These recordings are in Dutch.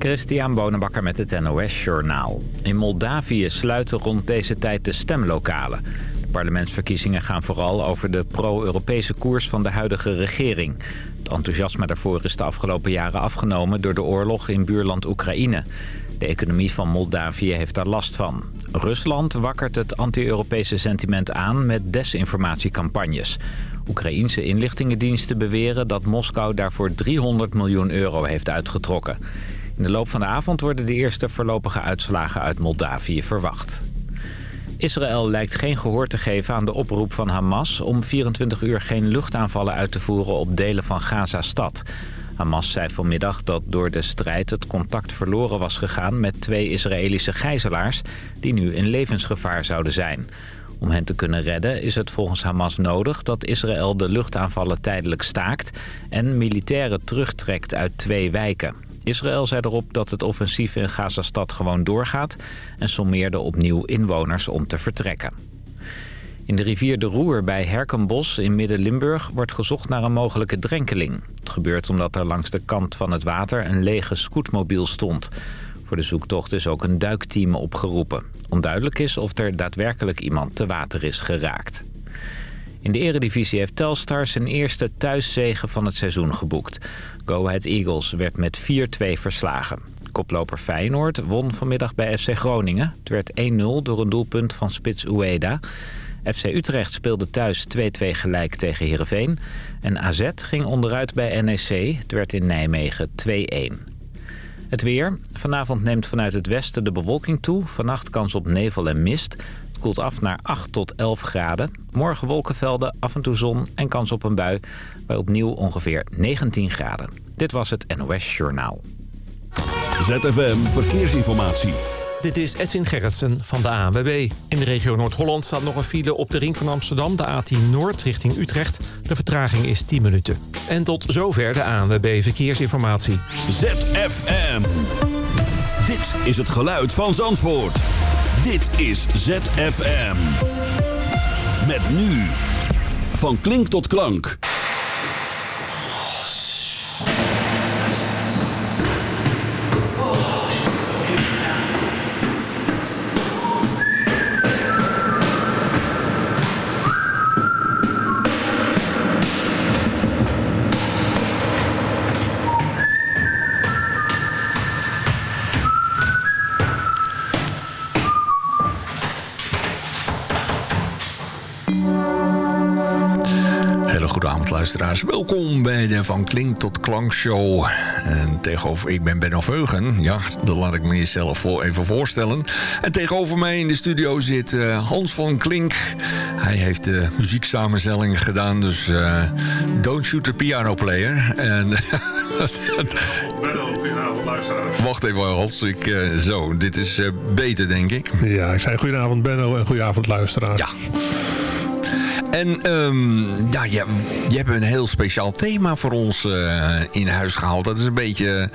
Christian Bonenbakker met het NOS Journaal. In Moldavië sluiten rond deze tijd de stemlokalen. De parlementsverkiezingen gaan vooral over de pro-Europese koers van de huidige regering. Het enthousiasme daarvoor is de afgelopen jaren afgenomen door de oorlog in buurland Oekraïne. De economie van Moldavië heeft daar last van. Rusland wakkert het anti-Europese sentiment aan met desinformatiecampagnes. Oekraïense inlichtingendiensten beweren dat Moskou daarvoor 300 miljoen euro heeft uitgetrokken. In de loop van de avond worden de eerste voorlopige uitslagen uit Moldavië verwacht. Israël lijkt geen gehoor te geven aan de oproep van Hamas... om 24 uur geen luchtaanvallen uit te voeren op delen van Gaza-stad. Hamas zei vanmiddag dat door de strijd het contact verloren was gegaan... met twee Israëlische gijzelaars die nu in levensgevaar zouden zijn. Om hen te kunnen redden is het volgens Hamas nodig dat Israël de luchtaanvallen tijdelijk staakt... en militairen terugtrekt uit twee wijken. Israël zei erop dat het offensief in Gazastad gewoon doorgaat... en sommeerde opnieuw inwoners om te vertrekken. In de rivier de Roer bij Herkenbos in Midden-Limburg wordt gezocht naar een mogelijke drenkeling. Het gebeurt omdat er langs de kant van het water een lege scootmobiel stond. Voor de zoektocht is ook een duikteam opgeroepen. Onduidelijk is of er daadwerkelijk iemand te water is geraakt. In de eredivisie heeft Telstar zijn eerste thuiszege van het seizoen geboekt. Go Ahead Eagles werd met 4-2 verslagen. Koploper Feyenoord won vanmiddag bij FC Groningen. Het werd 1-0 door een doelpunt van Spits Ueda. FC Utrecht speelde thuis 2-2 gelijk tegen Heerenveen. En AZ ging onderuit bij NEC. Het werd in Nijmegen 2-1. Het weer. Vanavond neemt vanuit het westen de bewolking toe. Vannacht kans op nevel en mist. Koelt af naar 8 tot 11 graden. Morgen wolkenvelden, af en toe zon en kans op een bui. Bij opnieuw ongeveer 19 graden. Dit was het NOS Journaal. ZFM Verkeersinformatie. Dit is Edwin Gerritsen van de ANWB. In de regio Noord-Holland staat nog een file op de ring van Amsterdam... de A10 Noord richting Utrecht. De vertraging is 10 minuten. En tot zover de ANWB Verkeersinformatie. ZFM. Dit is het geluid van Zandvoort. Dit is ZFM. Met nu. Van klink tot klank. Luisteraars. Welkom bij de Van Klink tot Klank show. En tegenover, ik ben Benno Veugen. Ja, dat laat ik me jezelf voor, even voorstellen. En tegenover mij in de studio zit eh, Hans van Klink. Hij heeft de muzieksamenstelling gedaan, dus uh, don't shoot the piano player. En Benno, goedenavond luisteraars. wacht even Hans, ik, eh, zo, dit is eh, beter denk ik. Ja, ik zei goedenavond Benno en goedenavond luisteraars. Ja. En ehm, ja, je, je hebt een heel speciaal thema voor ons eh, in huis gehaald. Dat is een beetje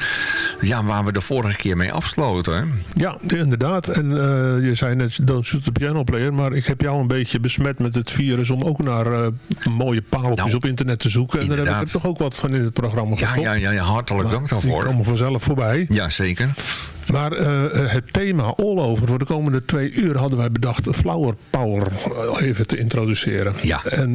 ja, waar we de vorige keer mee afsloten. Ja, inderdaad. En eh, je zei net don't shoot the piano player, maar ik heb jou een beetje besmet met het virus om ook naar eh, mooie pareltjes Nou, op internet te zoeken. En daar heb ik er inderdaad. toch ook wat van in het programma gevonden. ja, ja, ja, hartelijk dank Die daarvoor. komen vanzelf voorbij. Ja, zeker. Maar eh, eh, het thema all over voor de komende twee uur hadden wij bedacht Flower Power eh, even te introduceren. Ja. En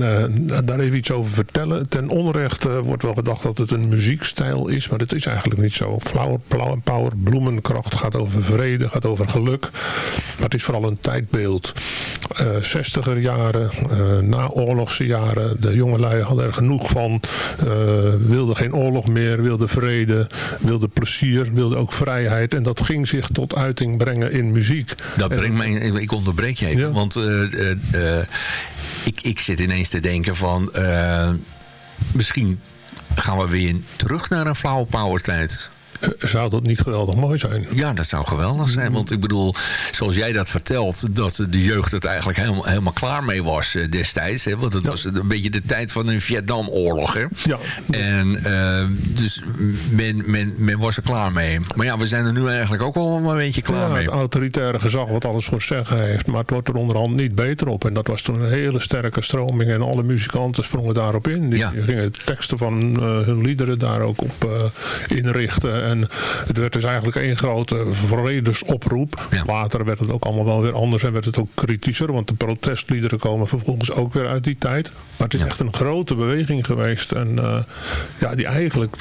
daar even iets over vertellen. Ten onrechte wordt wel gedacht dat het een muziekstijl is, maar dat is eigenlijk niet zo. Flower Power, bloemenkracht gaat over vrede, gaat over geluk. Maar het is vooral een tijdbeeld. Eh 60er jaren, naoorlogse jaren. De jongelui hadden er genoeg van. wilden geen oorlog meer, wilden vrede, wilden plezier, wilden ook vrijheid. En dat ging zich tot uiting brengen in muziek. Dat En- brengt mij, ik- onderbreek je even, Ja. want eh, eh, eh, ik, ik zit ineens te denken van, misschien gaan we weer terug naar een flower power tijd. Zou dat niet geweldig mooi zijn? Ja, dat zou geweldig zijn. Want ik bedoel, zoals jij dat vertelt... dat de jeugd het eigenlijk helemaal, helemaal klaar mee was eh, destijds. Hè? Want het Ja. was een beetje de tijd van een Vietnamoorlog. Hè? Ja. En eh, dus men, men, men was er klaar mee. Maar ja, we zijn er nu eigenlijk ook al een beetje klaar Ja, mee. het autoritaire gezag wat alles voor zeggen heeft. Maar het wordt er onderhand niet beter op. En dat was toen een hele sterke stroming. En alle muzikanten sprongen daarop in. Die Ja. gingen teksten van eh, hun liederen daar ook op inrichten. En het werd dus eigenlijk één grote vredesoproep. Later werd het ook allemaal wel weer anders en werd het ook kritischer. Want de protestliederen komen vervolgens ook weer uit die tijd. Maar het is echt een grote beweging geweest. En uh, ja, die eigenlijk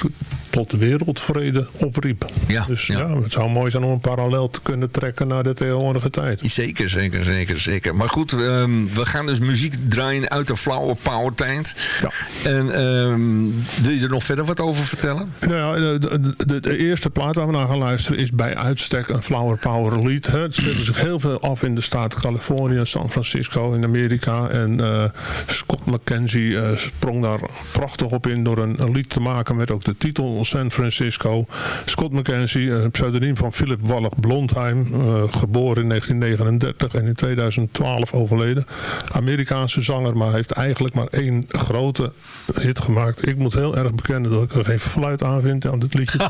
tot wereldvrede opriep. Ja, dus ja. het zou mooi zijn om een parallel te kunnen trekken naar de tegenwoordige tijd. Zeker, zeker, zeker, zeker. Maar goed, um, we gaan dus muziek draaien uit de flower power tijd. Ja. En um, wil je er nog verder wat over vertellen? Nou, de, de, de, eerste plaat waar we naar gaan luisteren is bij uitstek een flower power lied. Hè. Het speelde zich heel veel af in de staat Californië, San Francisco in Amerika. En uh, Scott McKenzie uh, sprong daar prachtig op in door een, een, lied te maken met ook de titel San Francisco. Scott McKenzie, een pseudoniem van Philip Wallach Blondheim, uh, geboren in 1939 en in 2012 overleden. Amerikaanse zanger, maar heeft eigenlijk maar één grote hit gemaakt. Ik moet heel erg bekennen dat ik er geen fluit aan vind aan dit liedje.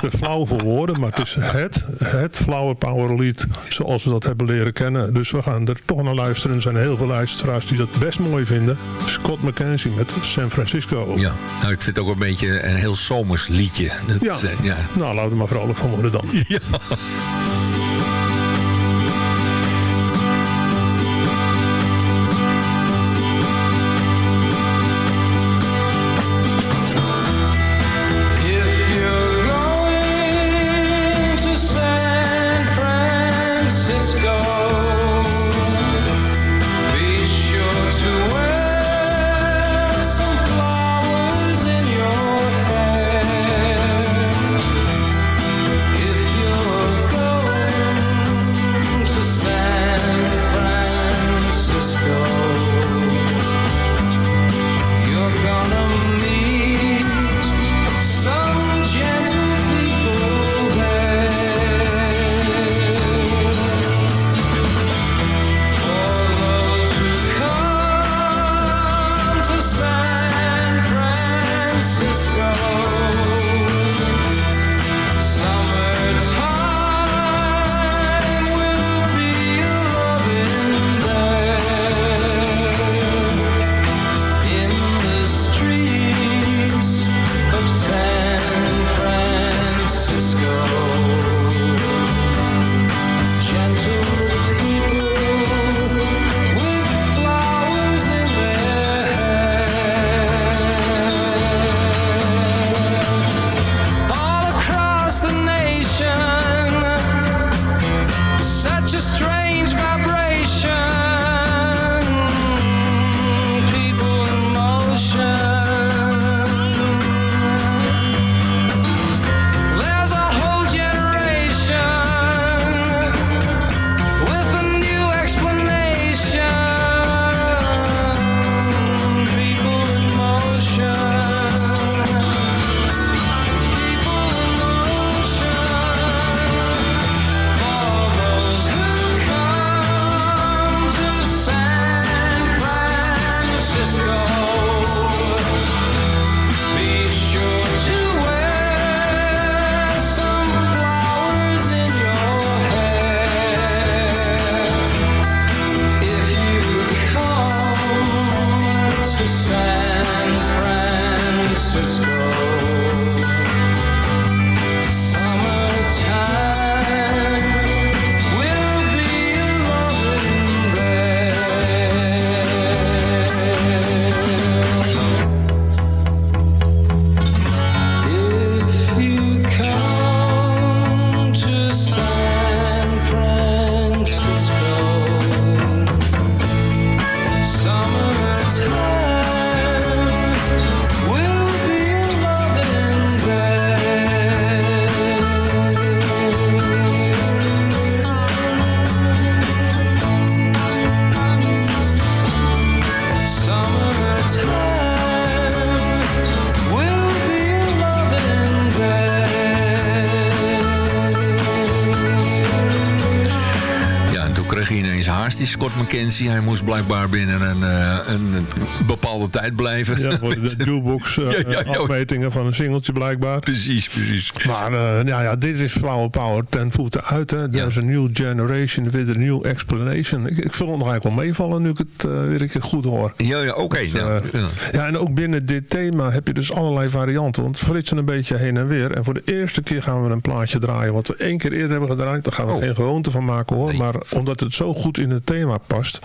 te flauw voor woorden, maar het is het, het flower power lied zoals we dat hebben leren kennen. Dus we gaan er toch naar luisteren. Er zijn heel veel luisteraars die dat best mooi vinden. Scott McKenzie met San Francisco. Ja, nou, ik vind het ook een beetje een heel zomers liedje. Dat, ja. Uh, ja. nou laten we maar vrolijk van worden dan. Ja. Helaas, die Scott McKenzie. Hij moest blijkbaar binnen een, een bepaalde tijd blijven. Ja, voor de jukebox uh, ja, afmetingen van een singeltje blijkbaar. Precies, precies. Maar ja, ja, dit is Flower Power ten voeten uit. There's a new generation with a new explanation. Ik, ik vind het nog eigenlijk wel meevallen nu ik het weer een keer goed hoor. Ja, ja oké. Dus, ja. ja, en ook binnen dit thema heb je dus allerlei varianten. Want flitsen een beetje heen en weer. En voor de eerste keer gaan we een plaatje draaien. Wat we één keer eerder hebben gedraaid. Daar gaan we oh. geen gewoonte van maken hoor. Maar omdat het zo goed in het thema past.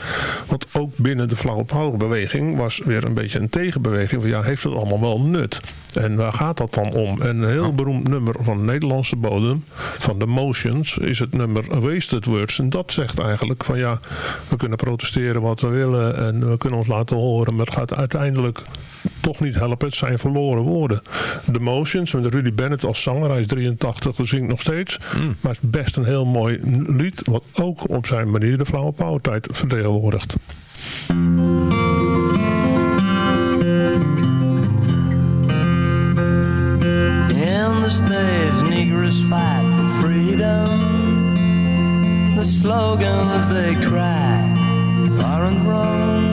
Want ook binnen de flauwe power beweging was weer een beetje een tegenbeweging. Van ja, heeft het allemaal wel nut? En waar gaat dat dan om? een heel beroemd nummer van de Nederlandse bodem. Van The Motions is het nummer Wasted Words. En dat zegt eigenlijk van ja, we kunnen protesteren wat we willen. En we kunnen ons laten horen. Maar het gaat uiteindelijk toch niet helpen. Het zijn verloren woorden. The Motions met Rudy Bennett als zanger. Hij is 83, zingt nog steeds. Mm. Maar het is best een heel mooi lied. Wat ook op zijn manier de flauwe powertijd vertegenwoordigt. In the States, Negroes fight for freedom. The slogans they cry aren't wrong.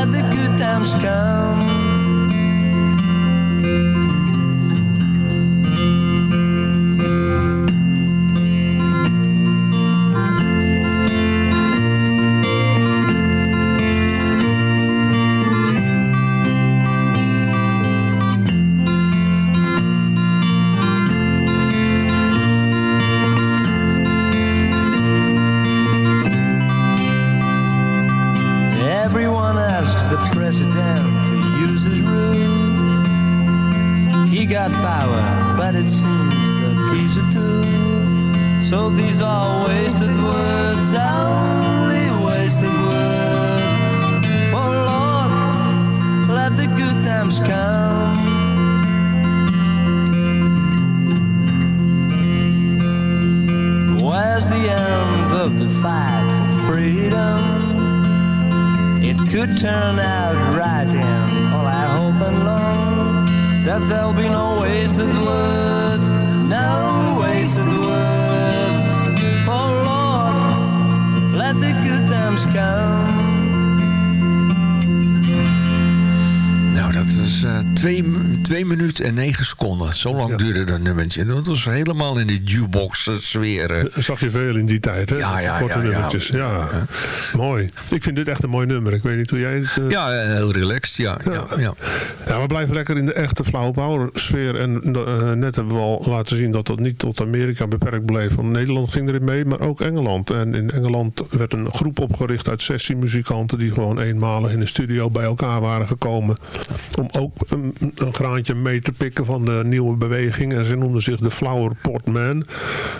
let the good times come. Zo lang duurde dat nummertje. Dat was helemaal in die jukebox sfeer. Zag je veel in die tijd, hè? Ja, ja, Korte ja, nummertjes. Ja. Mooi. Ik vind dit echt een mooi nummer. Ik weet niet hoe jij het... Uh... Ja, heel relaxed. Ja, ja. Ja, ja. we blijven lekker in de echte flauwe power sfeer. En uh, net hebben we al laten zien dat dat niet tot Amerika beperkt bleef. Want Nederland ging erin mee, maar ook Engeland. En in Engeland werd een groep opgericht uit sessiemuzikanten... die gewoon eenmalig in de studio bij elkaar waren gekomen. Om ook een, een graantje mee te pikken van de nieuwe beweging. En ze noemden zich de Flower Pot Man.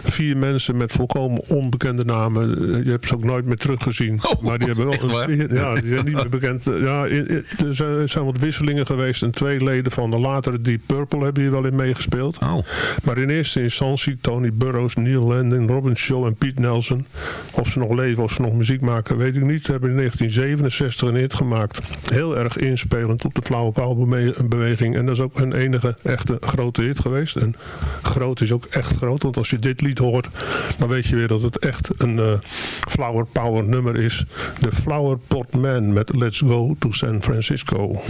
Vier mensen met volkomen onbekende namen. Je hebt ze ook nooit meer teruggezien. Oh, maar die hebben wel een, ja, die zijn niet meer bekend. Ja, er zijn, wat wisselingen geweest. En twee leden van de latere Deep Purple hebben hier wel in meegespeeld. Oh. Maar in eerste instantie Tony Burroughs, Neil Landon, Robin Shaw en Pete Nelson. Of ze nog leven of ze nog muziek maken, weet ik niet. Ze hebben in 1967 een hit gemaakt. Heel erg inspelend op de flauwe paalbeweging. En dat is ook hun enige echte grote geweest. En groot is ook echt groot. Want als je dit lied hoort, dan weet je weer dat het echt een uh, flower power nummer is. De Flower Pot Man met Let's Go to San Francisco.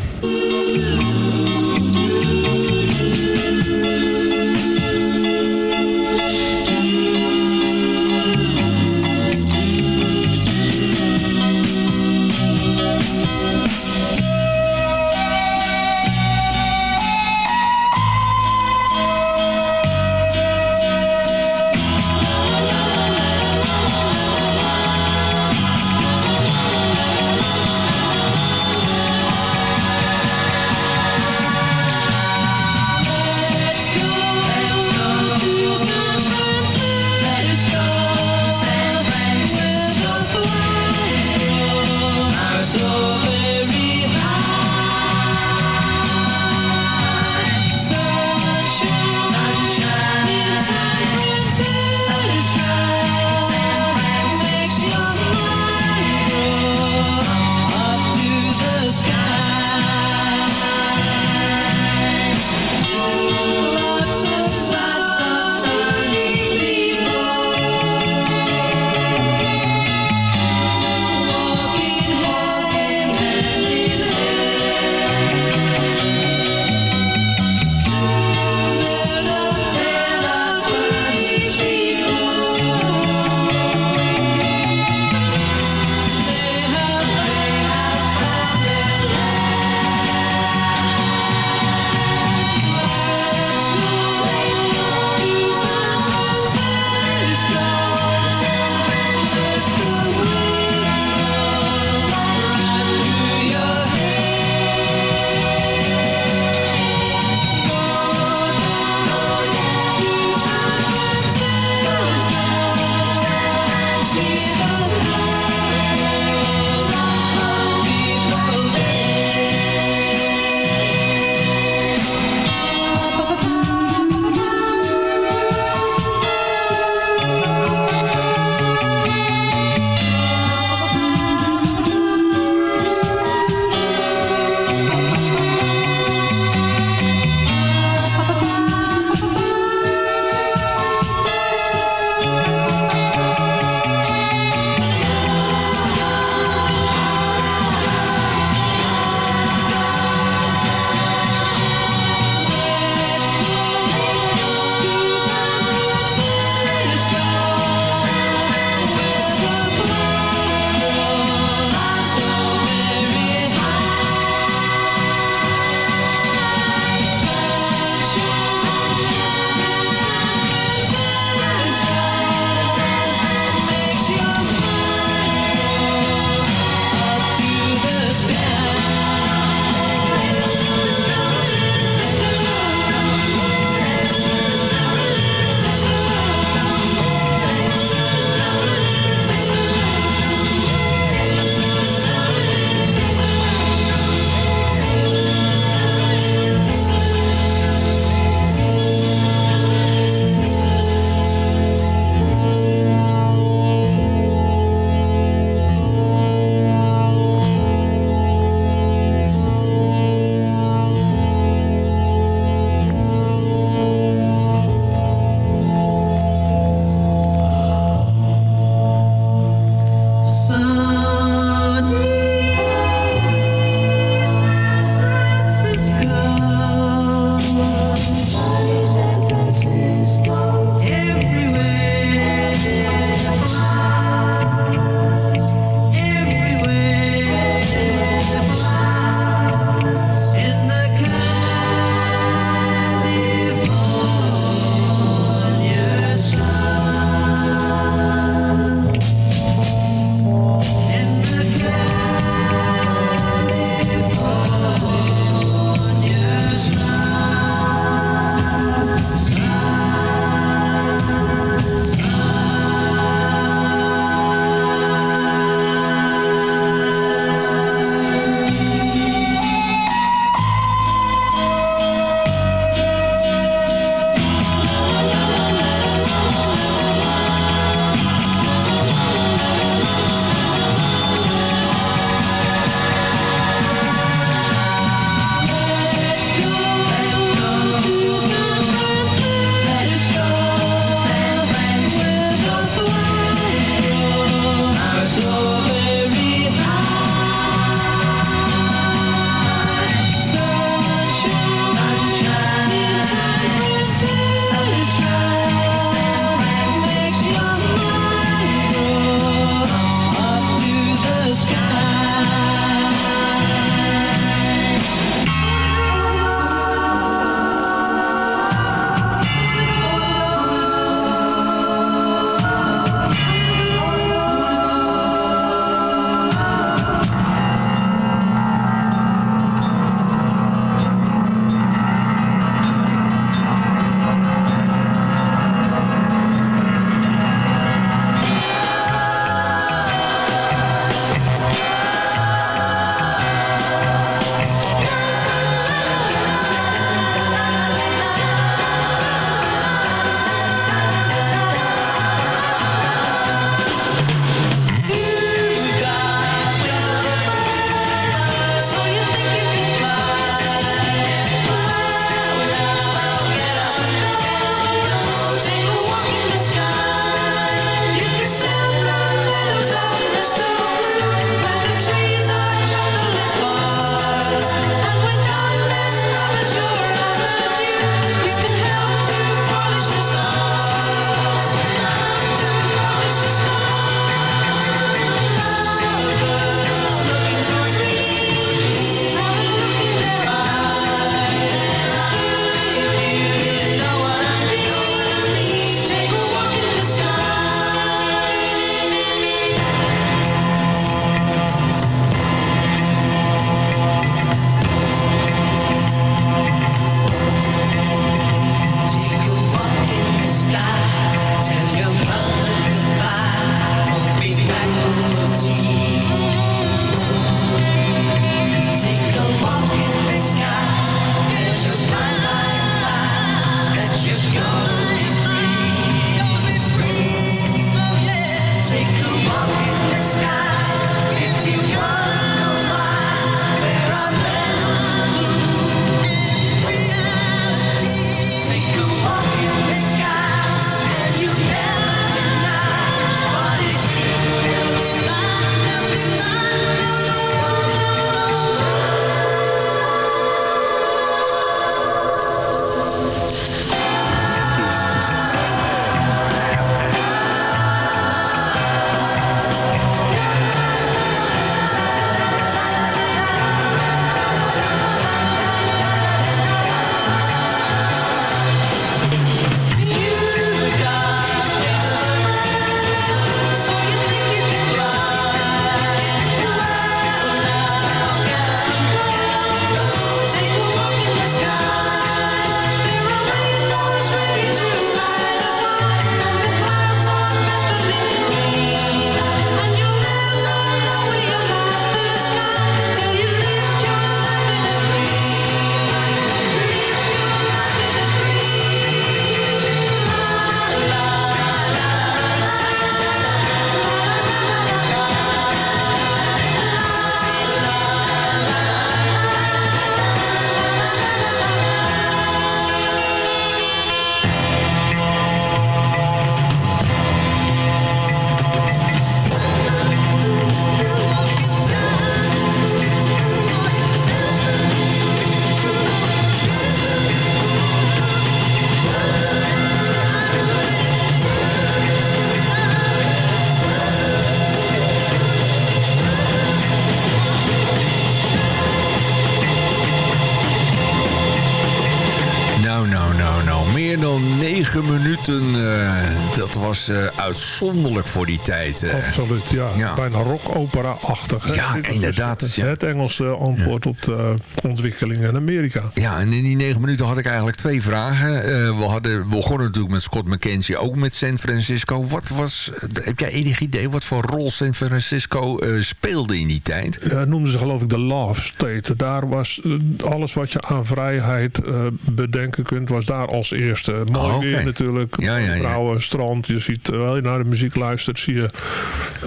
Was uh, uitzonderlijk voor die tijd. Uh. Absoluut, ja. ja. Bijna rock-opera-achtig. Ja, inderdaad. Het, ja. het Engelse antwoord ja. op de ontwikkeling in Amerika. Ja, en in die negen minuten had ik eigenlijk twee vragen. we, hadden, we begonnen natuurlijk met Scott McKenzie, ook met San Francisco. Wat was, heb jij enig idee wat voor rol San Francisco speelde in die tijd? Ja, noemden ze geloof ik de Love State. Daar was alles wat je aan vrijheid bedenken kunt, was daar als eerste. Mooi oh, okay. weer natuurlijk. Ja, ja, ja. Vrouwen, strand. Je ziet, terwijl je naar de muziek luistert, zie je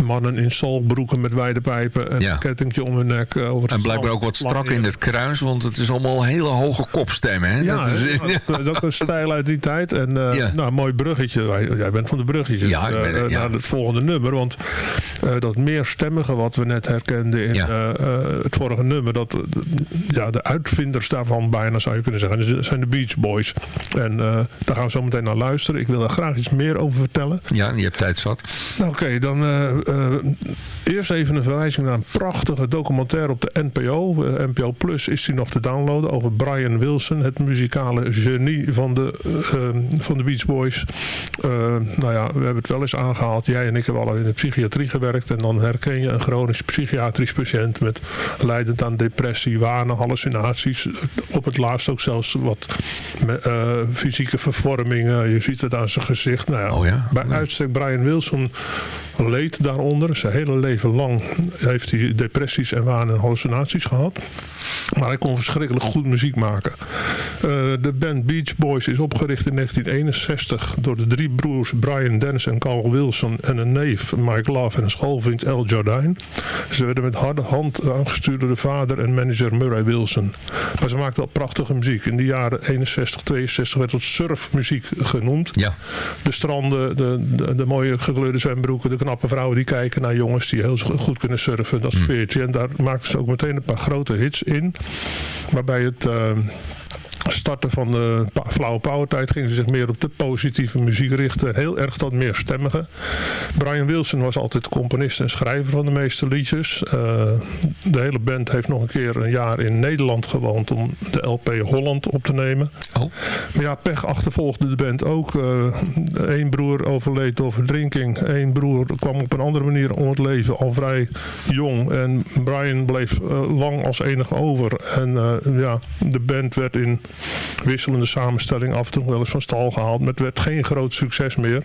mannen in solbroeken met wijde pijpen. En een kettingje om hun nek. Over en blijkbaar ook wat strak in het kruis, want het is allemaal hele hoge kopstemmen. Hè? Ja, dat is, dat is ook een stijl uit die tijd. En uh, nou, mooi bruggetje. Jij bent van de bruggetjes. Ja, ik ben, uh, naar het volgende nummer. Want uh, dat meerstemmige wat we net herkenden in het vorige nummer. Dat, ja, de uitvinders daarvan bijna zou je kunnen zeggen. zijn de Beach Boys. En daar gaan we zo meteen naar luisteren. Ik wil daar graag iets meer over vertellen. Ja, je hebt tijd zat. Nou, Oké, okay, dan uh, uh, eerst even een verwijzing naar een prachtige documentaire op de NPO. Uh, NPO Plus is die nog te downloaden over Brian Wilson, het muzikale genie van de, van de Beach Boys. nou ja, we hebben het wel eens aangehaald. Jij en ik hebben al in de psychiatrie gewerkt. En dan herken je een chronisch psychiatrisch patiënt met leidend aan depressie, wanen, hallucinaties. Op het laatst ook zelfs wat fysieke vervormingen. Je ziet het aan zijn gezicht. Nou ja, oh ja? Bij uitstek Brian Wilson leed daaronder. Zijn hele leven lang heeft hij depressies en waan en hallucinaties gehad. Maar hij kon verschrikkelijk goed muziek maken. Uh, de band Beach Boys is opgericht in 1961 door de drie broers Brian Dennis en Carl Wilson en een neef Mike Love en een schoolvriend El Jardine. Ze werden met harde hand aangestuurd door de vader en manager Murray Wilson. Maar ze maakten al prachtige muziek. In de jaren 61, 62 werd het surfmuziek genoemd. Ja. De stranden, de, de, de mooie gekleurde zwembroeken, de knappe vrouwen die kijken naar jongens die heel goed kunnen surfen. Dat sfeertje. En daar maakten ze ook meteen een paar grote hits in. Waarbij het... Uh, starten van de flauwe powertijd gingen ze zich meer op de positieve muziek richten. Heel erg dat meer stemmige. Brian Wilson was altijd componist en schrijver van de meeste liedjes. Uh, de hele band heeft nog een keer een jaar in Nederland gewoond om de LP Holland op te nemen. Oh. Maar ja, pech achtervolgde de band ook. Eén uh, broer overleed door verdrinking. Eén broer kwam op een andere manier om het leven, al vrij jong. En Brian bleef uh, lang als enige over. En ja, de band werd in wisselende samenstelling af en toe wel eens van stal gehaald. Maar het werd geen groot succes meer.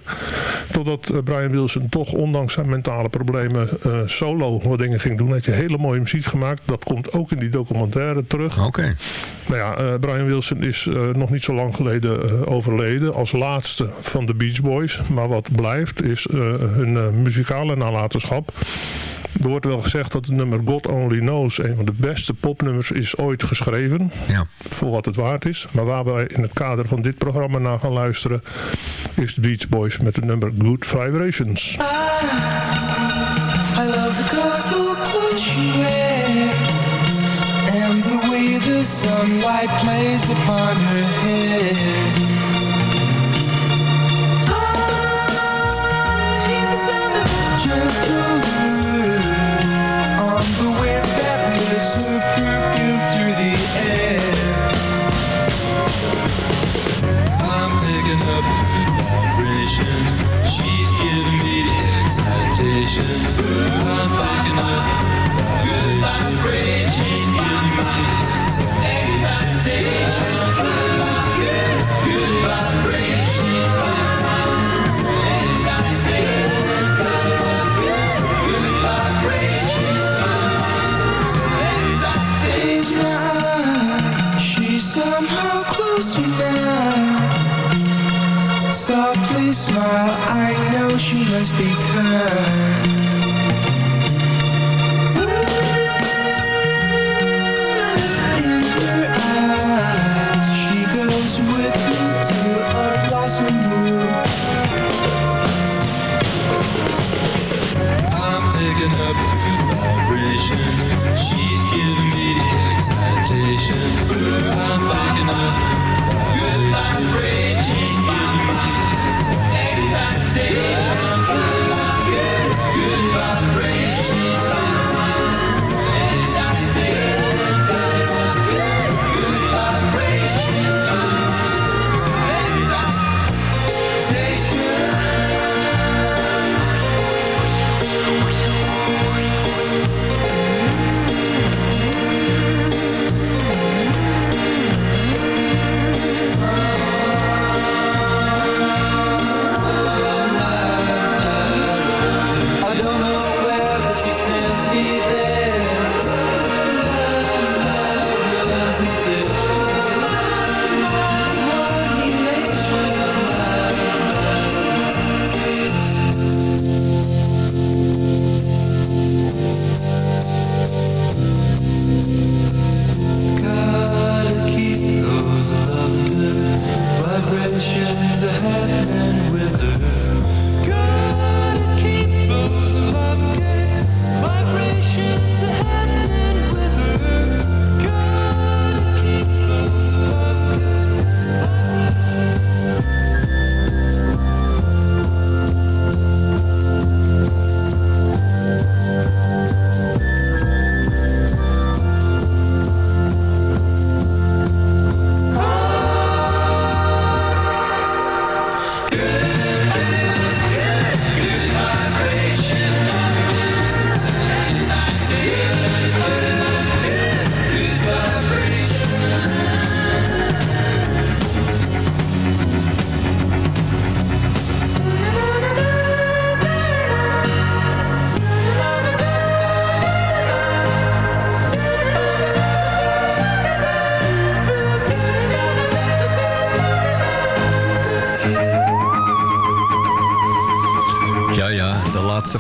Totdat uh, Brian Wilson toch ondanks zijn mentale problemen uh, solo wat dingen ging doen. Hij heeft hele mooie muziek gemaakt. Dat komt ook in die documentaire terug. Oké. Okay. Nou ja, uh, Brian Wilson is nog niet zo lang geleden overleden. Als laatste van de Beach Boys. Maar wat blijft is hun muzikale nalatenschap. Er wordt wel gezegd dat het nummer God Only Knows een van de beste popnummers is ooit geschreven. Ja. Voor wat het waard is. Maar waar wij in het kader van dit programma naar gaan luisteren is de Beach Boys met het nummer Good Vibrations. I, I love the colorful clothes you wear And the way the sunlight plays upon her head because.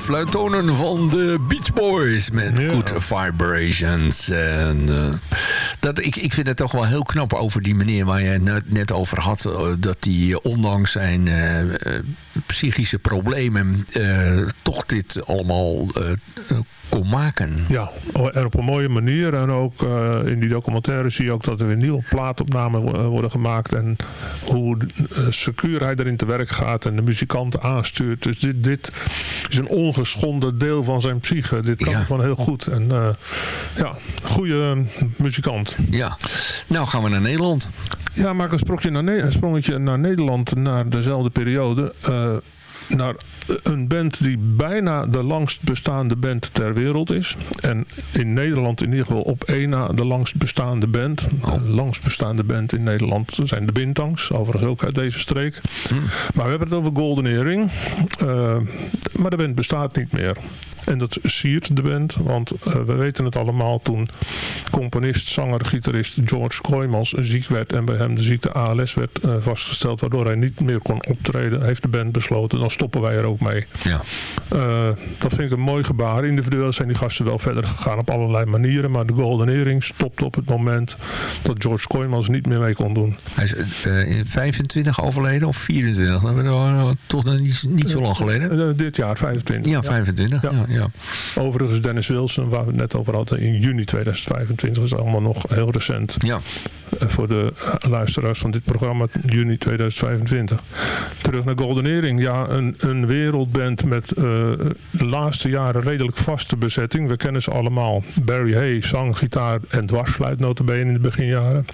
Fluittonen van de Beach Boys met Good Vibrations. En, uh, dat, ik, ik vind het toch wel heel knap over die meneer waar je het net over had. Uh, dat hij ondanks zijn uh, psychische problemen toch dit allemaal kon maken. Ja, en op een mooie manier. En ook uh, in die documentaire zie je ook dat er weer nieuwe plaatopnamen worden gemaakt. En hoe secuur hij erin te werk gaat en de muzikanten aanstuurt. Dus dit, dit is een ongeschonden deel van zijn psyche. Dit kan ja. gewoon heel goed. En uh, ja, goede muzikant. Ja, nou gaan we naar Nederland. Ja, maak een, sprongetje naar, ne een sprongetje naar Nederland naar dezelfde periode naar een band die bijna de langst bestaande band ter wereld is. En in Nederland in ieder geval op één na de langst bestaande band. De langst bestaande band in Nederland zijn de Bintangs. Overigens ook uit deze streek. Hmm. Maar we hebben het over Golden Earring. Uh, maar de band bestaat niet meer. En dat siert de band, want uh, we weten het allemaal toen componist, zanger, gitarist George Kooijmans ziek werd en bij hem de ziekte ALS werd uh, vastgesteld, waardoor hij niet meer kon optreden, heeft de band besloten, dan stoppen wij er ook mee. Ja. Uh, dat vind ik een mooi gebaar. Individueel zijn die gasten wel verder gegaan op allerlei manieren, maar de Golden Earring stopte op het moment dat George Kooijmans niet meer mee kon doen. Hij is in 25 overleden of 24? Toch niet, niet zo lang geleden? dit jaar, 25. Ja, 25. ja. ja. Ja. Overigens Dennis Wilson, waar we het net over hadden, in juni 2025. Dat is allemaal nog heel recent. Ja. Eh, voor de luisteraars van dit programma, juni 2025. Terug naar Golden Earring. Ja, een, een wereldband met uh, de laatste jaren redelijk vaste bezetting. We kennen ze allemaal. Barry Hay, zang, gitaar en dwarsfluit notabene in de beginjaren.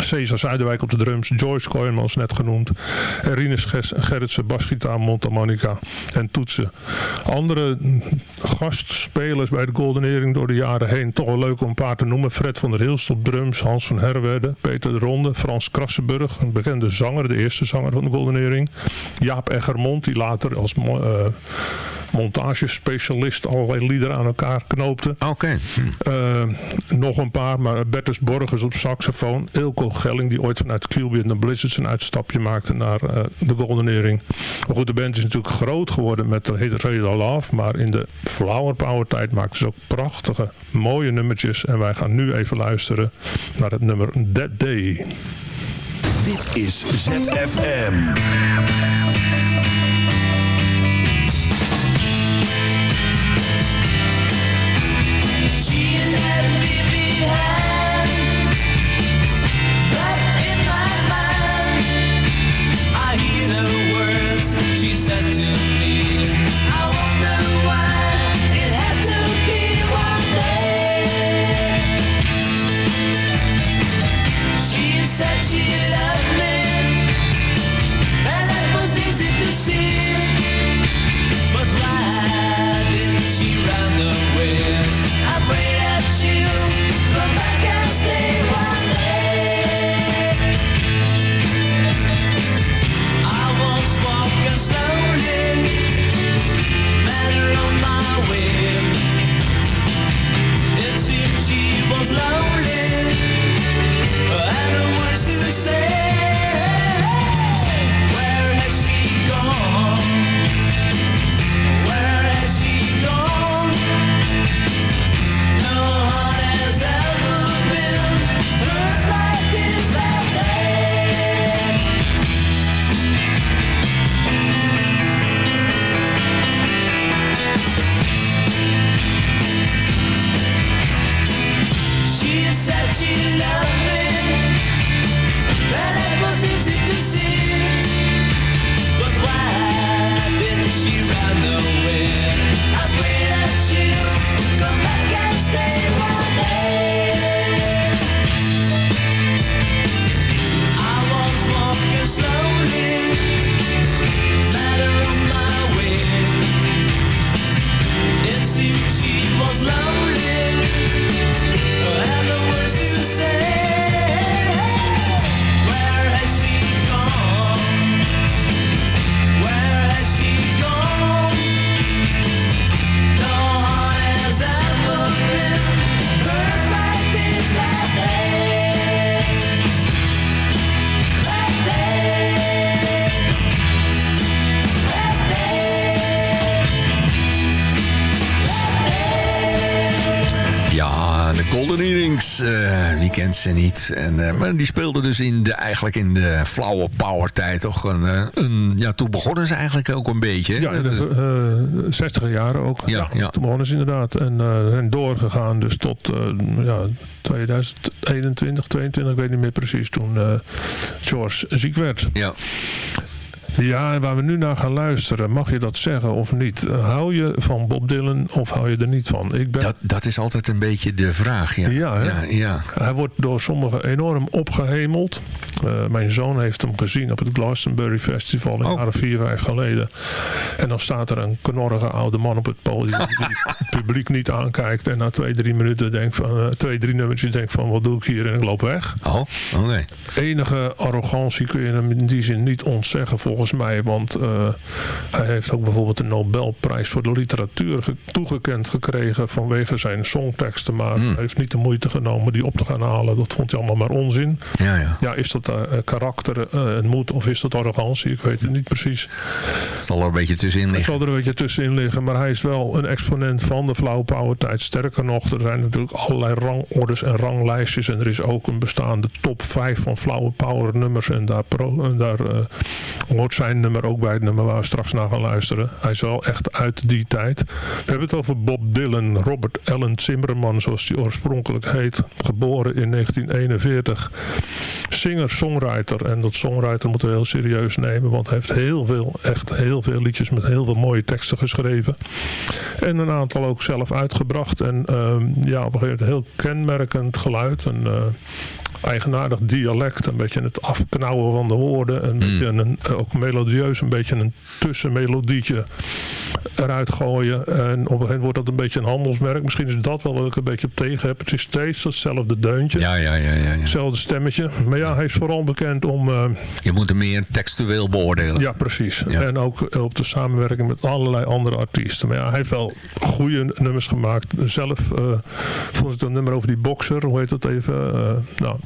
Cesar Zuiderwijk op de drums, George Kooijmans net genoemd. En Rinus Gerritsen, basgitaar, mondharmonica en toetsen. Andere gastspelers bij de Golden Earring door de jaren heen. Toch wel leuk om een paar te noemen. Fred van der Hilst op drums, Hans van Herwerde, Peter de Ronde, Frans Krassenburg, een bekende zanger, de eerste zanger van de Golden Earring. Jaap Eggermond, die later als... Uh, montagespecialist allerlei liederen aan elkaar knoopte. Oké. Hm. Uh, nog een paar, maar Bertus Borgers op saxofoon. Ilko Gelling, die ooit vanuit Kielbeard naar Blizzards een uitstapje maakte naar uh, de Golden Earring. Maar goed, de band is natuurlijk groot geworden met de Hit Radio Love. Maar in de Flower Power tijd maakten ze ook prachtige, mooie nummertjes. En wij gaan nu even luisteren naar het nummer That Day. Dit is ZFM. Ze niet? En, uh, maar die speelden dus in de, eigenlijk in de flauwe power tijd toch een, uh, een... Ja, toen begonnen ze eigenlijk ook een beetje. Ja, in de 60 jaren ook. Ja, ja, Toen begonnen ze inderdaad. En zijn doorgegaan dus tot ja, 2021, 22, ik weet niet meer precies. Toen George ziek werd. Ja. Ja, en waar we nu naar gaan luisteren, mag je dat zeggen of niet? Hou je van Bob Dylan of hou je er niet van? Ik ben... dat, dat is altijd een beetje de vraag, ja. Ja, ja, ja, Hij wordt door sommigen enorm opgehemeld. Uh, mijn zoon heeft hem gezien op het Glastonbury Festival in oh. jaren 4, 5 geleden. En dan staat er een knorrige oude man op het podium die het publiek niet aankijkt. En na twee, drie minuten denkt van, uh, twee, drie nummertjes denkt van, wat doe ik hier? En ik loop weg. Oh, oké. Okay. Enige arrogantie kun je hem in die zin niet ontzeggen volgens volgens mij. Want uh, hij heeft ook bijvoorbeeld de Nobelprijs voor de literatuur toegekend gekregen vanwege zijn songteksten. Maar mm. hij heeft niet de moeite genomen die op te gaan halen. Dat vond hij allemaal maar onzin. Ja, ja. ja is dat uh, karakter uh, en moed of is dat arrogantie? Ik weet het niet precies. Het zal er een beetje tussenin liggen. Het zal er een beetje tussenin liggen. Maar hij is wel een exponent van de flauwe power tijd. Sterker nog, er zijn natuurlijk allerlei rangordes en ranglijstjes. En er is ook een bestaande top 5 van flauwe power nummers. En daar, pro, en daar zijn nummer ook bij het nummer waar we straks naar gaan luisteren. Hij is wel echt uit die tijd. We hebben het over Bob Dylan, Robert Allen Zimmerman, zoals hij oorspronkelijk heet. Geboren in 1941. Singer-songwriter. En dat songwriter moeten we heel serieus nemen, want hij heeft heel veel, echt heel veel liedjes met heel veel mooie teksten geschreven. En een aantal ook zelf uitgebracht. En uh, ja, op een gegeven moment heel kenmerkend geluid. En, uh, eigenaardig dialect. Een beetje het afknauwen van de woorden. Een mm. beetje een, ook melodieus een beetje een tussenmelodietje eruit gooien. En op een gegeven moment wordt dat een beetje een handelsmerk. Misschien is dat wel wat ik een beetje op tegen heb. Het is steeds hetzelfde deuntje. Ja, ja, ja. ja, ja. Hetzelfde stemmetje. Maar ja, hij is vooral bekend om... Uh, je moet hem meer textueel beoordelen. Ja, precies. En ook op de samenwerking met allerlei andere artiesten. Maar ja, hij heeft wel goede nummers gemaakt. Zelf uh, vond ik een nummer over die boxer. Hoe heet dat even? Uh, nou,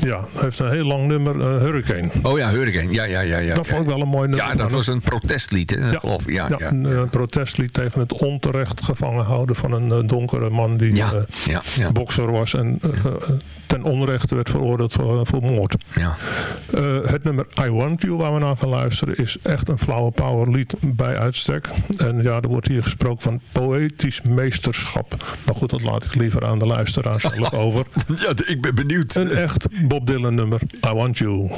Ja, hij heeft een heel lang nummer. Hurricane. Oh ja, Hurricane. Ja, ja, ja. ja dat vond ik wel een mooi nummer. Ja, dat was een protestlied, hè? Ja, geloof Ja, ja, ja, een, een protestlied tegen het onterecht gevangen houden van een donkere man die ja, bokser was en ten onrechte werd veroordeeld voor, voor moord. Ja. Uh, het nummer I Want You, waar we naar gaan luisteren, is echt een flauwe power lied bij uitstek. En ja, er wordt hier gesproken van poëtisch meesterschap. Maar goed, dat laat ik liever aan de luisteraar zelf over. Ja, ik ben benieuwd. Een echt Bob Dylan nummer, I Want You.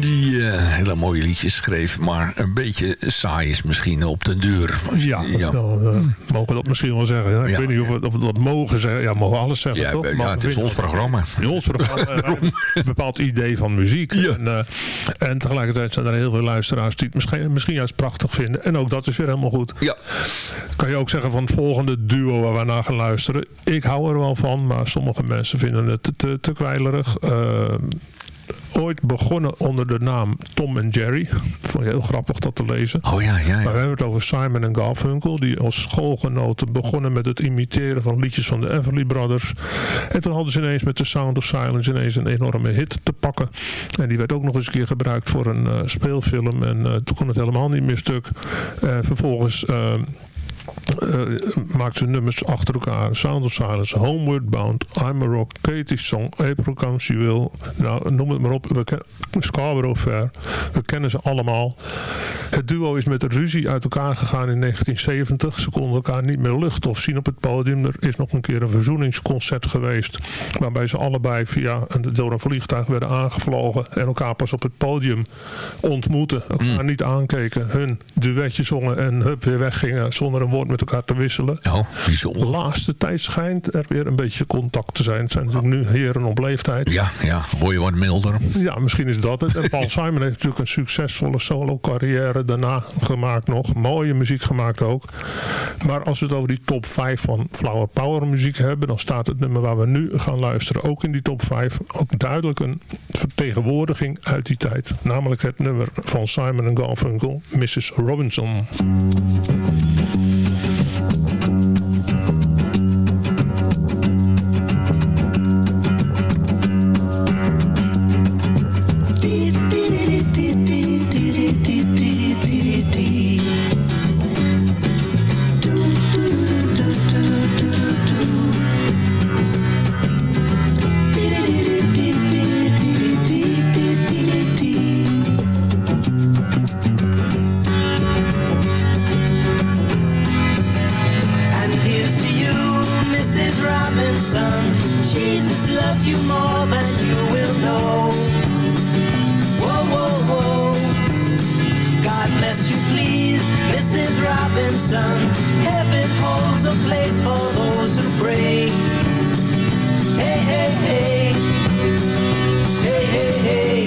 Die hele mooie liedjes schreef, maar een beetje saai is misschien op den duur. Ja, ja. mogen we dat misschien wel zeggen. Ik weet niet of we, of we, dat mogen zeggen. Ja, mogen alles zeggen, ja, toch? Ja, het is ons programma. Ons programma. een bepaald idee van muziek. En, uh, en tegelijkertijd zijn er heel veel luisteraars die het misschien, misschien juist prachtig vinden. En ook dat is weer helemaal goed. Ja. Kan je ook zeggen van het volgende duo waar we naar gaan luisteren. Ik hou er wel van, maar sommige mensen vinden het te, te, te kwijlerig. Ooit begonnen onder de naam Tom en Jerry. Vond je heel grappig dat te lezen. Oh ja, ja, ja. Maar we hebben het over Simon en Garfunkel. Die als schoolgenoten begonnen met het imiteren van liedjes van de Everly Brothers. En toen hadden ze ineens met The Sound of Silence ineens een enorme hit te pakken. En die werd ook nog eens een keer gebruikt voor een uh, speelfilm. En uh, toen kon het helemaal niet meer stuk. Uh, vervolgens... Uh, maakt ze nummers achter elkaar. Sound of Silence, Homeward Bound, I'm a Rock, Katie's Song, April Comes She Will. Nou, noem het maar op. We ken, Scarborough Fair. We kennen ze allemaal. Het duo is met ruzie uit elkaar gegaan in 1970. Ze konden elkaar niet meer luchten of zien op het podium. Er is nog een keer een verzoeningsconcert geweest. Waarbij ze allebei via een, door een vliegtuig werden aangevlogen. En elkaar pas op het podium ontmoeten. Elkaar mm. niet aankeken. Hun duetje zongen en hup weer weggingen zonder een woord met elkaar te wisselen. Oh, bijzonder. De laatste tijd schijnt er weer een beetje contact te zijn. Het zijn natuurlijk nu heren op leeftijd. Ja, ja. Hoor je wat milder. Ja, misschien is dat het. En Paul Simon heeft natuurlijk een succesvolle solo carrière daarna gemaakt nog. Mooie muziek gemaakt ook. Maar als we het over die top 5 van Flower Power muziek hebben... dan staat het nummer waar we nu gaan luisteren ook in die top 5. Ook duidelijk een vertegenwoordiging uit die tijd. Namelijk het nummer van Simon Garfunkel, Mrs. Robinson. coming sun. Jesus loves you more than you will know. Whoa, whoa, whoa. God bless you, please, Mrs. Robinson. Heaven holds a place for those who pray. Hey, hey, hey. Hey, hey, hey.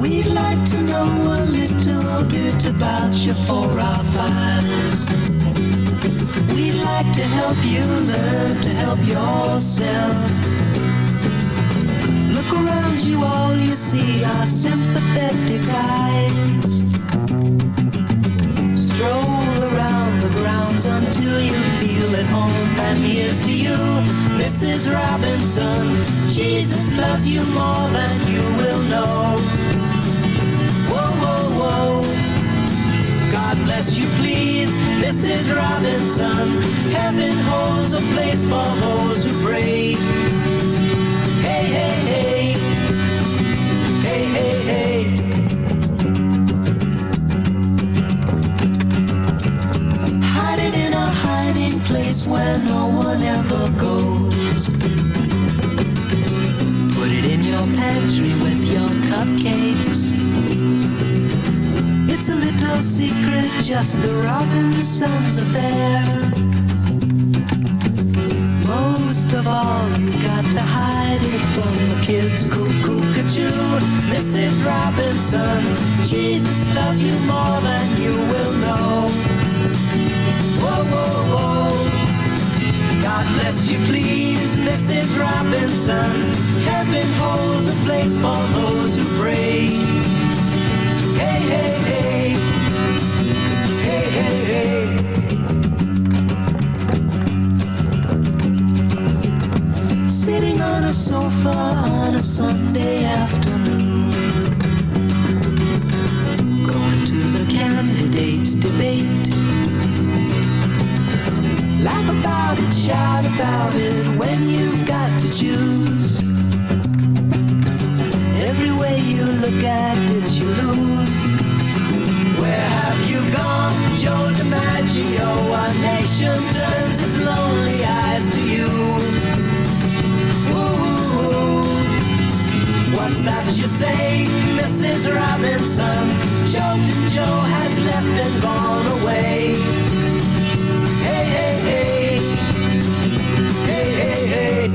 We'd like to know a little bit about you for our files. We'd like to help you learn to help yourself. Look around you, all you see are sympathetic eyes. Stroll around the grounds until you feel at home. And here's to you, Mrs. Robinson. Jesus loves you more than you will know. Whoa, whoa, whoa unless you please. This is Robinson, heaven holds a place for those who pray. Hey, hey, hey. Hey, hey, hey. Hiding in a hiding place where no one ever goes. Put it in your pantry with your cupcakes just the Robinsons affair. Most of all, you got to hide it from the kids. Cuckoo, cuckoo, Mrs. Robinson. Jesus loves you more than you will know. Whoa, whoa, whoa. God bless you, please, Mrs. Robinson. Heaven holds a place for those who pray. On a Sunday afternoon. Going to the candidates debate. Laugh about it, shout about it when you've got to choose. Every way you look at it you lose. Where have you gone? Joe DiMaggio, our nation turns its lonely eyes that you say, Mrs. Robinson? Jolton Joe has left and gone away. Hey, hey, hey. Hey, hey, hey.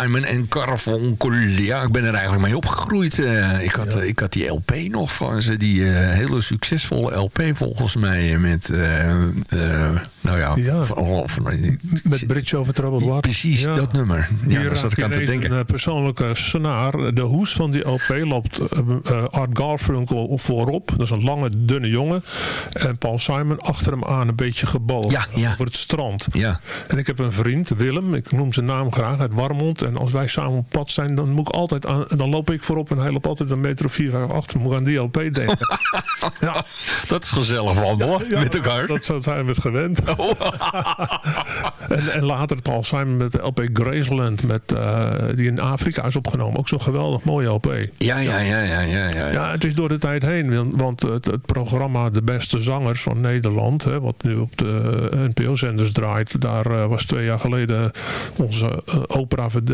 Simon en Carfunkel. Ja, ik ben er eigenlijk mee opgegroeid. Eh, ik, had, ik had die LP nog van ze. Die eh, hele succesvolle LP volgens mij. Met, eh, nou ja... Ja. van- van- Met Bridge over Troubled Water. Precies, Ja. dat nummer. Ja, Hier daar zat ik aan te denken. Een persoonlijke snaar. De hoes van die LP loopt Art Garfunkel voorop. Dat is een lange, dunne jongen. En Paul Simon achter hem aan, een beetje gebogen. Ja, ja. Over het strand. Ja. En ik heb een vriend, Willem. Ik noem zijn naam graag, uit Warmond. En als wij samen op pad zijn, dan moet ik altijd aan, dan loop ik voorop en hij loopt altijd een meter of vier, vijf achter. Moet ik aan die LP denken. ja, Dat is gezellig wandelen ja, met elkaar. Dat zijn we het gewend. en, en later Paul Simon met de LP Graceland, met, eh, die in Afrika is opgenomen. Ook zo'n geweldig mooie LP. Ja, ja, ja, ja, ja. ja. Ja, het is door de tijd heen. want- het, het programma De Beste Zangers van Nederland, hè, wat nu op de NPO-zenders draait, daar eh, was twee jaar geleden onze eh,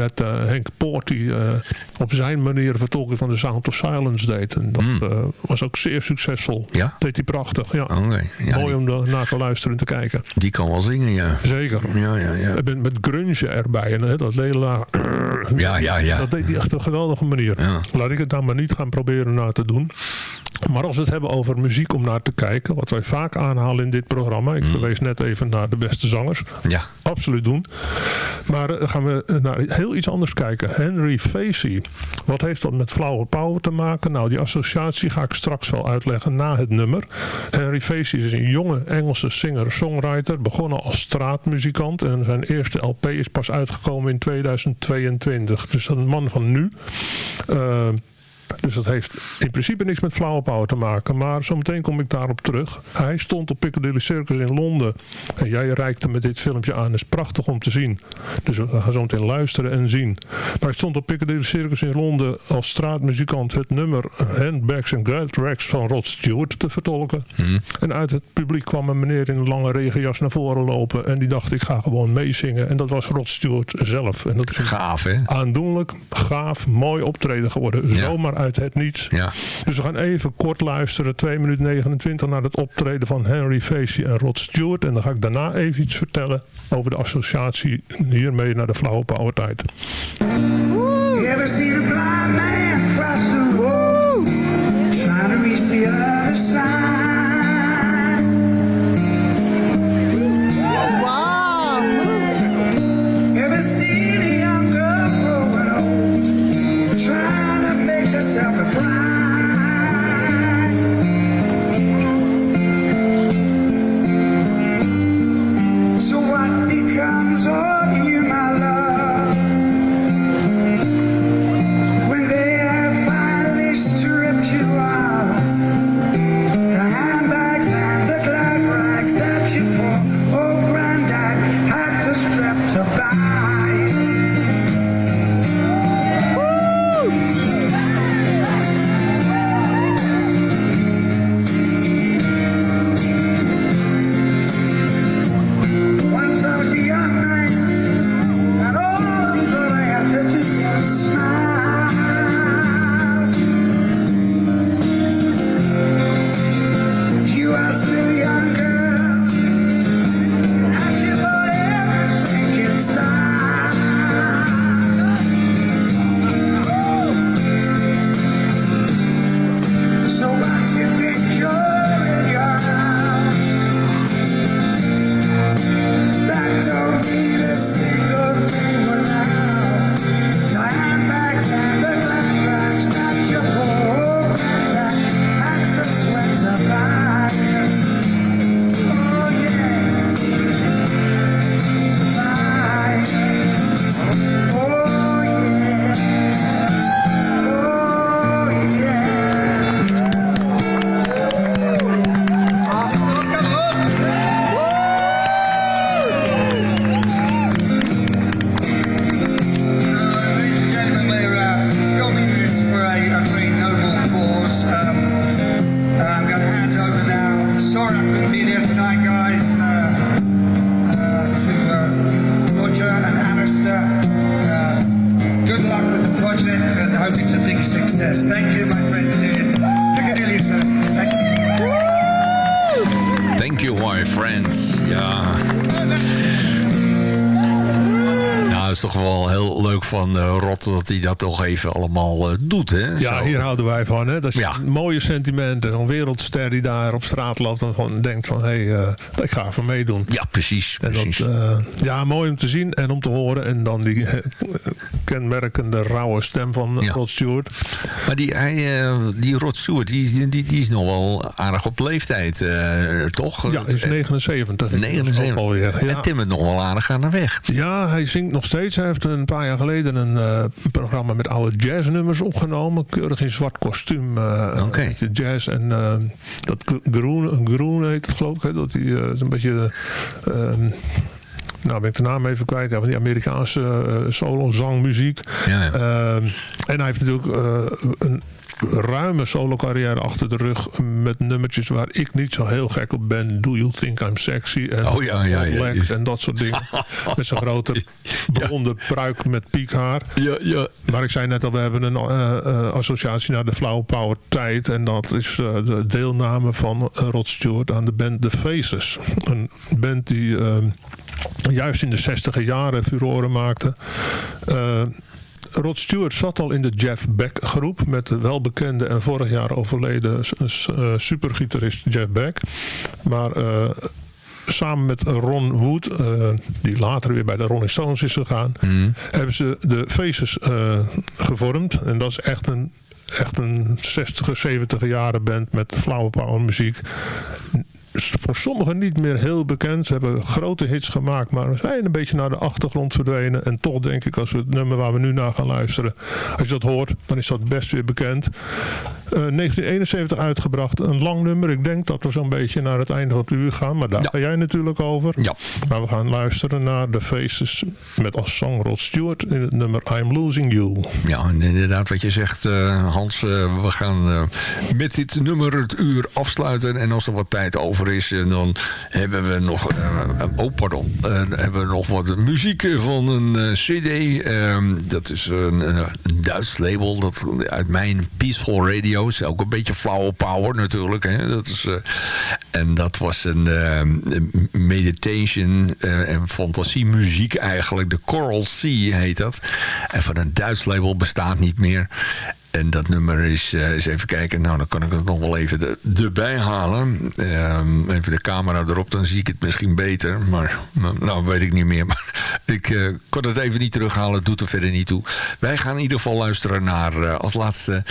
opera-vedette eh, Henk Poort, die eh, op zijn manier vertolking van The Sound of Silence deed. En dat eh, was ook zeer succesvol. Ja? Deed hij prachtig, ja. Ja, Mooi die, om naar te luisteren en te kijken. die kan wel zingen, ja. Zeker. Ja, ja, ja. Met grunge erbij. En hè, dat hele Ja, ja, ja. dat deed hij echt op een geweldige manier. Ja. Laat ik het dan maar niet gaan proberen na te doen. Maar als we het hebben over muziek om naar te kijken, wat wij vaak aanhalen in dit programma. Ik verwees net even naar de beste zangers. Ja. Absoluut doen. Maar gaan we naar heel iets anders kijken. Henry Facey. Wat heeft dat met Flower Power te maken? Nou, die associatie ga ik straks wel uitleggen na het nummer. Henry Facey is een jonge Engelse singer-songwriter. Begonnen als straatmuzikant. En zijn eerste LP is pas uitgekomen in 2022. Dus een man van nu. Eh, dus dat heeft in principe niks met Flower Power te maken. Maar zometeen kom ik daarop terug. Hij stond op Piccadilly Circus in Londen. En jij reikte me dit filmpje aan. is prachtig om te zien. Dus we gaan zo meteen luisteren en zien. Maar hij stond op Piccadilly Circus in Londen als straatmuzikant het nummer Handbags and Grand Tracks van Rod Stewart te vertolken. En uit het publiek kwam een meneer in een lange regenjas naar voren lopen. En die dacht ik ga gewoon meezingen. En dat was Rod Stewart zelf. En dat is Gaaf, hè? aandoenlijk, gaaf, mooi optreden geworden. Ja. Zomaar uit het niets. Ja. Dus we gaan even kort luisteren, 2 minuten 29, naar het optreden van Henry Facey en Rod Stewart. En dan ga ik daarna even iets vertellen over de associatie hiermee naar de flauwe power tijd. You ever seen a blind man van eh, dat hij dat toch even allemaal uh, doet. Hè? Ja, Zo. hier houden wij van. Hè? Dat is Ja. een mooie sentimenten. Zo'n wereldster die daar op straat loopt en gewoon denkt van... hé, hey, eh, ik ga even meedoen. Ja, precies. Precies. dat, eh, ja, mooi om te zien en om te horen. En dan die eh, kenmerkende rauwe stem van Ja. Rod Stewart. Maar die, hij, eh, die Rod Stewart, die, die, die is nog wel aardig op leeftijd, eh, toch? Ja, hij is 79. inmiddels 79. ook alweer. Ja. En timmert nog wel aardig aan de weg. Ja, hij zingt nog steeds. Hij heeft een paar jaar geleden een eh, programma met oude jazznummers opgenomen. Keurig in zwart kostuum. eh, Oké. een beetje Jazz en eh, dat Groen, Groen heet het geloof ik. Hè? Dat hij eh, een beetje... eh, nou ben ik de naam even kwijt. Ja, van die Amerikaanse eh, solo-zangmuziek. Ja, ja. Ehm, en hij heeft natuurlijk eh, een ruime solo carrière achter de rug met nummertjes waar ik niet zo heel gek op ben. Do You Think I'm Sexy? En Oh, ja, ja, ja. En dat soort dingen. met zijn grote blonde pruik met piekhaar. ja, ja. Maar ik zei net al, we hebben een eh, eh, associatie naar de Flower Power tijd. En dat is eh, de deelname van Rod Stewart aan de band The Faces. Een band die ehm, juist in de 60 jaren furoren maakte. Rod Stewart zat al in de Jeff Beck groep met de welbekende en vorig jaar overleden eh, supergitarist Jeff Beck. Maar eh, samen met Ron Wood, eh, die later weer bij de Rolling Stones is gegaan, hebben ze de Faces gevormd. En dat is echt een, echt een 60, 70 jaren band met flower power muziek. Voor sommigen niet meer heel bekend. Ze hebben grote hits gemaakt, maar we zijn een beetje naar de achtergrond verdwenen. En toch denk ik, als we het nummer waar we nu naar gaan luisteren, als je dat hoort, dan is dat best weer bekend. Eh, 1971 uitgebracht, een lang nummer. Ik denk dat we zo'n beetje naar het einde van het uur gaan, maar daar Ja. ga jij natuurlijk over. Ja. Maar we gaan luisteren naar The Faces met als zang Rod Stewart in het nummer I'm Losing You. Ja, en inderdaad wat je zegt, eh, Hans. eh, we gaan eh, met dit nummer het uur afsluiten. En als er wat tijd over is, eh, dan hebben we nog... eh, oh, pardon. Eh, hebben we nog wat muziek van een cd. Ehm, dat is een, een, Duits label dat uit mijn Peaceful Radio. Is ook een beetje flower power natuurlijk. Hè? Dat is, en dat was een eh, meditation en fantasiemuziek eigenlijk. De Coral Sea heet dat. En van een Duits label bestaat niet meer. En dat nummer is, eh, eens even kijken, nou dan kan ik het nog wel even de, erbij halen. Ehm, even de camera erop, dan zie ik het misschien beter. Maar nou, nou, weet ik niet meer. Maar ik eh, kon het even niet terughalen, het doet er verder niet toe. Wij gaan in ieder geval luisteren naar, eh, als laatste,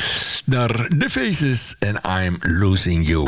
naar The Faces en I'm Losing You.